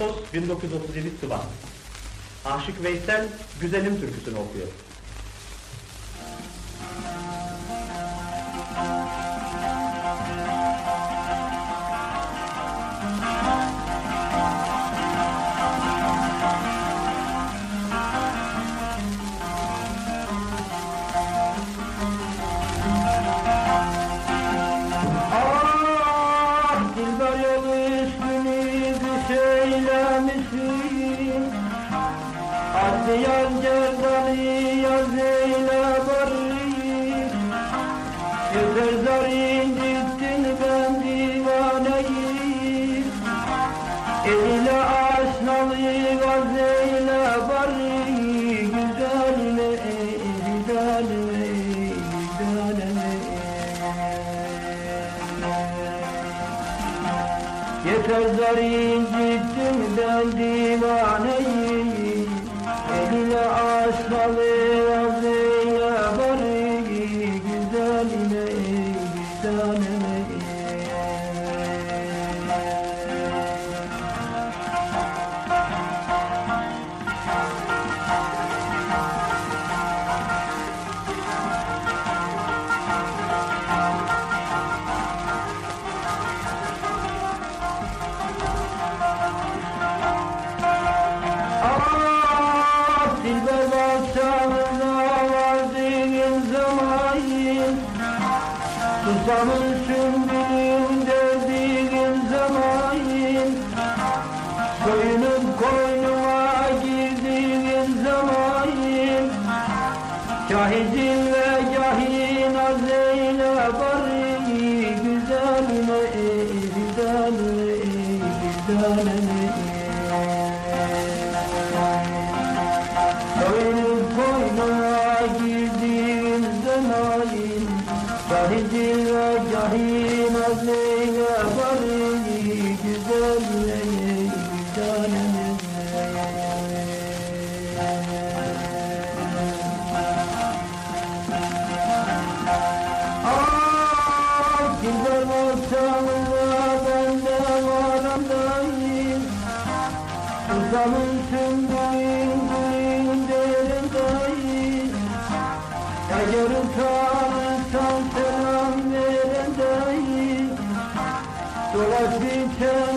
Ağustos 1937 Şubat. Aşık Veysel Güzelim türküsünü okuyor. Ardiyan gerdani ya Zeynep Arli Güzel zarin gittin ben divaneyim Eline aşnalı ya Zeynep Arli Güzel mi, güzel mi, güzel mi Yeter zarin gittin ben divaneyim Eline asmalı yazıyla bari Güzeline güzeline Dilber bakşanına vardığın zaman Susamın sümbülün dövdüğün zaman Soyunup koynuma girdiğin zaman Cahizin ve cahin azeyle bari Güzelime, güzelime, güzelime Koynum koynuma girdiğim zaman Cahil ve cahil azleyle bari Güzel Ah, güzel ortamında ben de varandayım Susamın sümbülün So let's be encouraged.